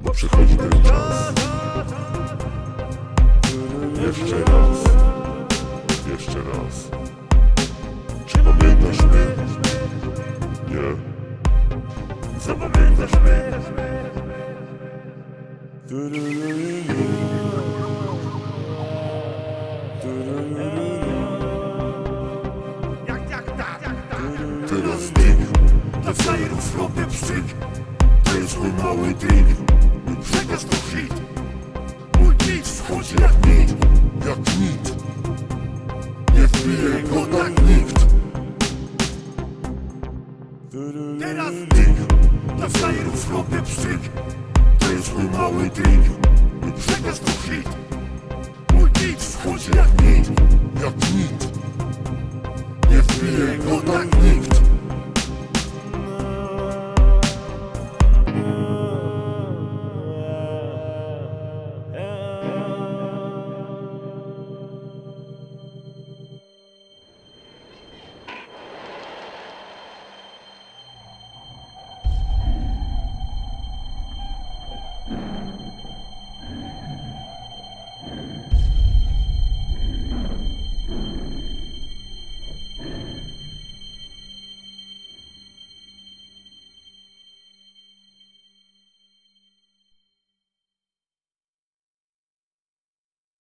Bo przychodzi ten czas Jeszcze raz Jeszcze raz Czy pamiętasz mnie? Nie Zapamiętasz mnie? teraz dyk Dla frajerów robię pstrzyk To jest mój mały trik Mój przekaz to hit. Mój nic wchodzi jak nit Jak nit Nie wbije go tak nikt. Teraz dyk Dla frajerów robię pstrzyk To jest mój mały trik Mój przekaz to hit. Mój nic wchodzi jak nit Jak nit Nie wbije go tak nit